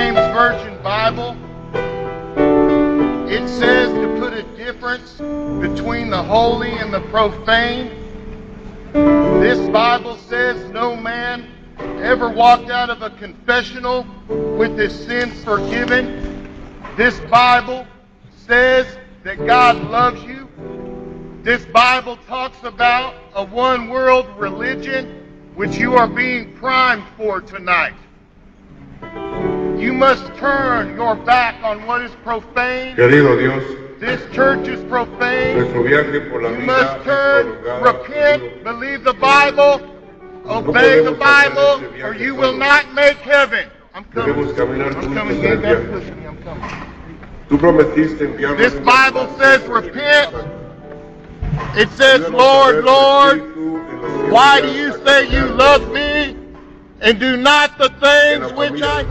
James Version Bible. It says to put a difference between the holy and the profane. This Bible says no man ever walked out of a confessional with his sins forgiven. This Bible says that God loves you. This Bible talks about a one world religion which you are being primed for tonight. You must turn your back on what is profane. Querido Dios, This church is profane. nuestro viaje por la You must turn, repent, believe the Bible, obey the Bible, or you will not make heaven. I'm coming. I'm coming. en You el ain't got to viaje. push me. I'm coming. Tú prometiste enviarnos This Bible says, repent. It says, Ayúdanos a ver Lord, Lord, Espíritu en los why do you say you love me and do not the things which I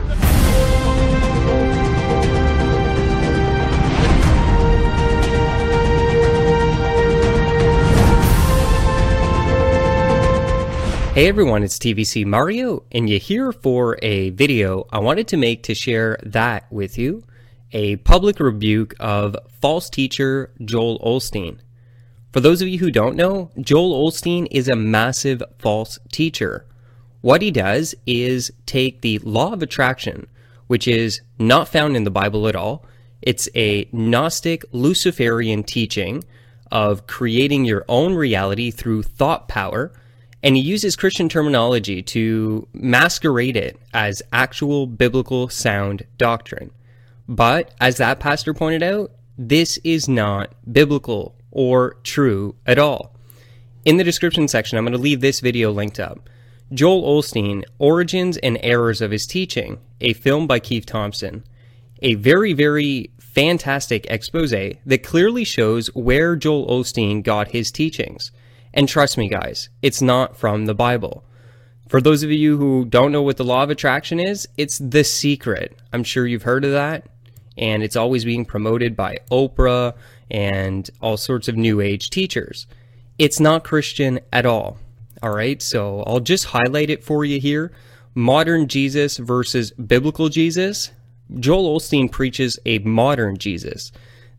Hey everyone, it's TVC Mario, and you're here for a video I wanted to make to share that with you a public rebuke of false teacher Joel Osteen. For those of you who don't know, Joel Osteen is a massive false teacher. What he does is take the law of attraction, which is not found in the Bible at all, it's a Gnostic Luciferian teaching of creating your own reality through thought power and he uses Christian terminology to masquerade it as actual biblical sound doctrine. But as that pastor pointed out, this is not biblical or true at all. In the description section, I'm going to leave this video linked up. Joel Osteen, Origins and Errors of His Teaching, a film by Keith Thompson. A very, very fantastic expose that clearly shows where Joel Osteen got his teachings. And trust me, guys, it's not from the Bible. For those of you who don't know what the law of attraction is, it's the secret. I'm sure you've heard of that. And it's always being promoted by Oprah and all sorts of new age teachers. It's not Christian at all. All right, so I'll just highlight it for you here. Modern Jesus versus biblical Jesus. Joel Osteen preaches a modern Jesus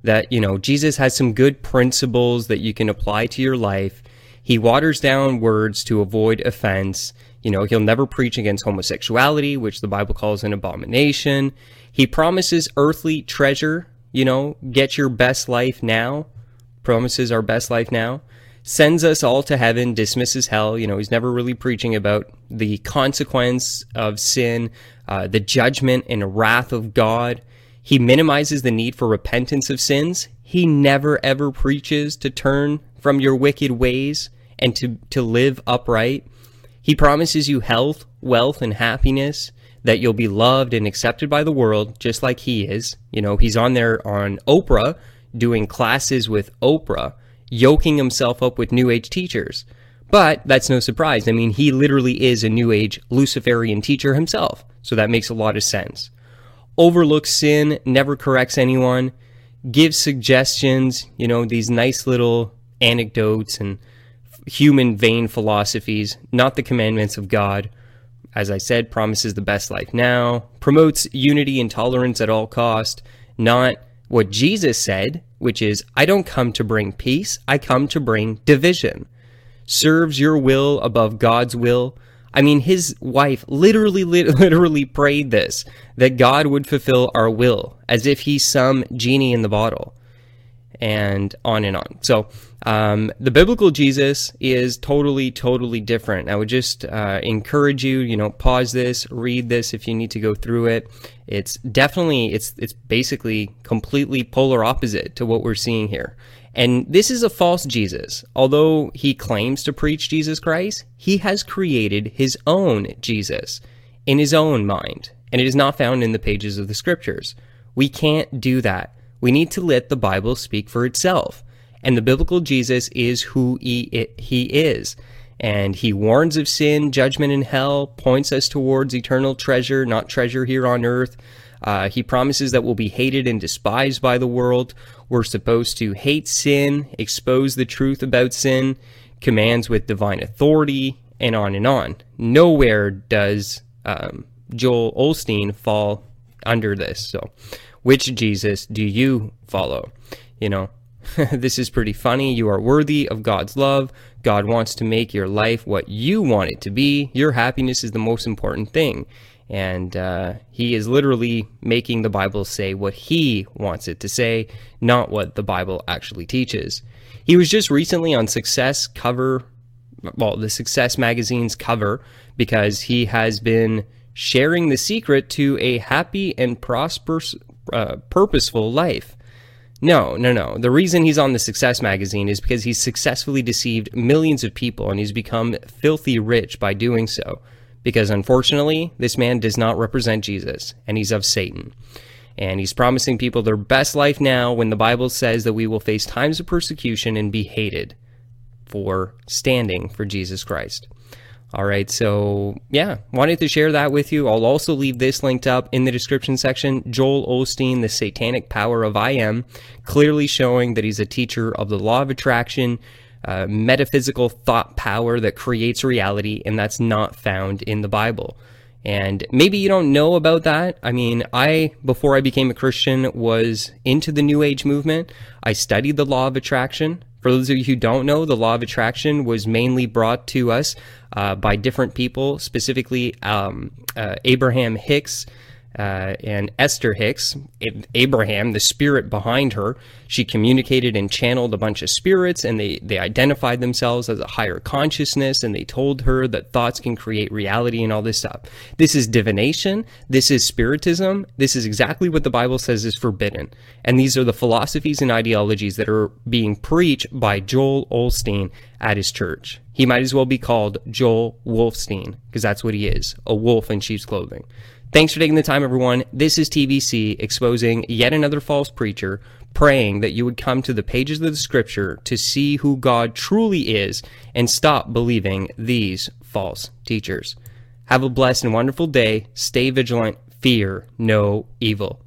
that, you know, Jesus has some good principles that you can apply to your life. He waters down words to avoid offense. You know, he'll never preach against homosexuality, which the Bible calls an abomination. He promises earthly treasure, you know, get your best life now, promises our best life now, sends us all to heaven, dismisses hell. You know, he's never really preaching about the consequence of sin, uh, the judgment and wrath of God. He minimizes the need for repentance of sins. He never ever preaches to turn from your wicked ways and to, to live upright. He promises you health, wealth, and happiness, that you'll be loved and accepted by the world just like he is. You know, he's on there on Oprah doing classes with Oprah, yoking himself up with New Age teachers. But that's no surprise. I mean, he literally is a New Age Luciferian teacher himself. So that makes a lot of sense. Overlooks sin, never corrects anyone, gives suggestions, you know, these nice little anecdotes and human vain philosophies, not the commandments of God. As I said, promises the best life now, promotes unity and tolerance at all cost, not what Jesus said, which is, I don't come to bring peace, I come to bring division. Serves your will above God's will. I mean, his wife literally, literally prayed this, that God would fulfill our will, as if he's some genie in the bottle and on and on. So, um, the biblical Jesus is totally, totally different. I would just uh, encourage you, you know, pause this, read this if you need to go through it. It's definitely, it's it's basically completely polar opposite to what we're seeing here. And this is a false Jesus. Although he claims to preach Jesus Christ, he has created his own Jesus in his own mind, and it is not found in the pages of the scriptures. We can't do that. We need to let the Bible speak for itself. And the biblical Jesus is who he, he is. And he warns of sin, judgment, and hell, points us towards eternal treasure, not treasure here on earth. Uh, he promises that we'll be hated and despised by the world. We're supposed to hate sin, expose the truth about sin, commands with divine authority, and on and on. Nowhere does um, Joel Osteen fall under this. So, which Jesus do you follow? You know, this is pretty funny. You are worthy of God's love. God wants to make your life what you want it to be. Your happiness is the most important thing. And uh, he is literally making the Bible say what he wants it to say, not what the Bible actually teaches. He was just recently on Success cover, well, the Success magazine's cover, because he has been sharing the secret to a happy and prosperous, uh, purposeful life. No, no, no. The reason he's on the Success magazine is because he's successfully deceived millions of people and he's become filthy rich by doing so. Because unfortunately, this man does not represent Jesus and he's of Satan. And he's promising people their best life now when the Bible says that we will face times of persecution and be hated for standing for Jesus Christ. All right, so yeah, wanted to share that with you. I'll also leave this linked up in the description section. Joel Osteen, The Satanic Power of I Am, clearly showing that he's a teacher of the law of attraction, uh, metaphysical thought power that creates reality, and that's not found in the Bible. And maybe you don't know about that. I mean, I, before I became a Christian, was into the New Age movement. I studied the law of attraction. For those of you who don't know, the law of attraction was mainly brought to us uh, by different people, specifically um, uh, Abraham Hicks, uh, and Esther Hicks, Abraham, the spirit behind her, she communicated and channeled a bunch of spirits, and they, they identified themselves as a higher consciousness, and they told her that thoughts can create reality and all this stuff. This is divination. This is spiritism. This is exactly what the Bible says is forbidden. And these are the philosophies and ideologies that are being preached by Joel Osteen at his church. He might as well be called Joel Wolfstein, because that's what he is a wolf in sheep's clothing. Thanks for taking the time, everyone. This is TVC exposing yet another false preacher, praying that you would come to the pages of the scripture to see who God truly is and stop believing these false teachers. Have a blessed and wonderful day. Stay vigilant. Fear no evil.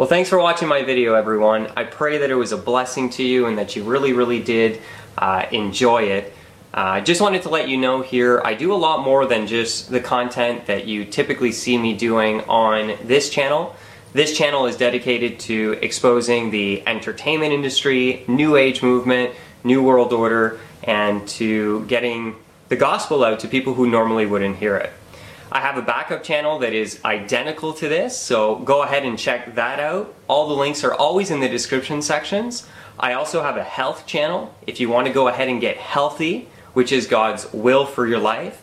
Well, thanks for watching my video, everyone. I pray that it was a blessing to you and that you really, really did uh, enjoy it. I uh, just wanted to let you know here, I do a lot more than just the content that you typically see me doing on this channel. This channel is dedicated to exposing the entertainment industry, New Age movement, New World Order, and to getting the gospel out to people who normally wouldn't hear it. I have a backup channel that is identical to this, so go ahead and check that out. All the links are always in the description sections. I also have a health channel if you want to go ahead and get healthy, which is God's will for your life.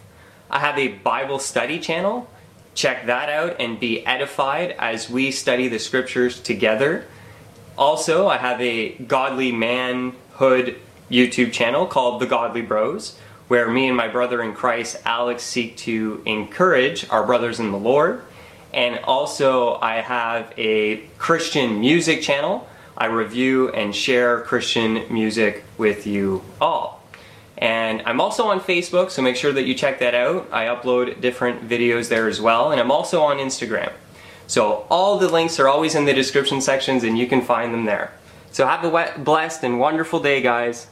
I have a Bible study channel. Check that out and be edified as we study the scriptures together. Also, I have a godly manhood YouTube channel called The Godly Bros where me and my brother in Christ, Alex, seek to encourage our brothers in the Lord. And also, I have a Christian music channel. I review and share Christian music with you all. And I'm also on Facebook, so make sure that you check that out. I upload different videos there as well. And I'm also on Instagram. So all the links are always in the description sections and you can find them there. So have a blessed and wonderful day, guys.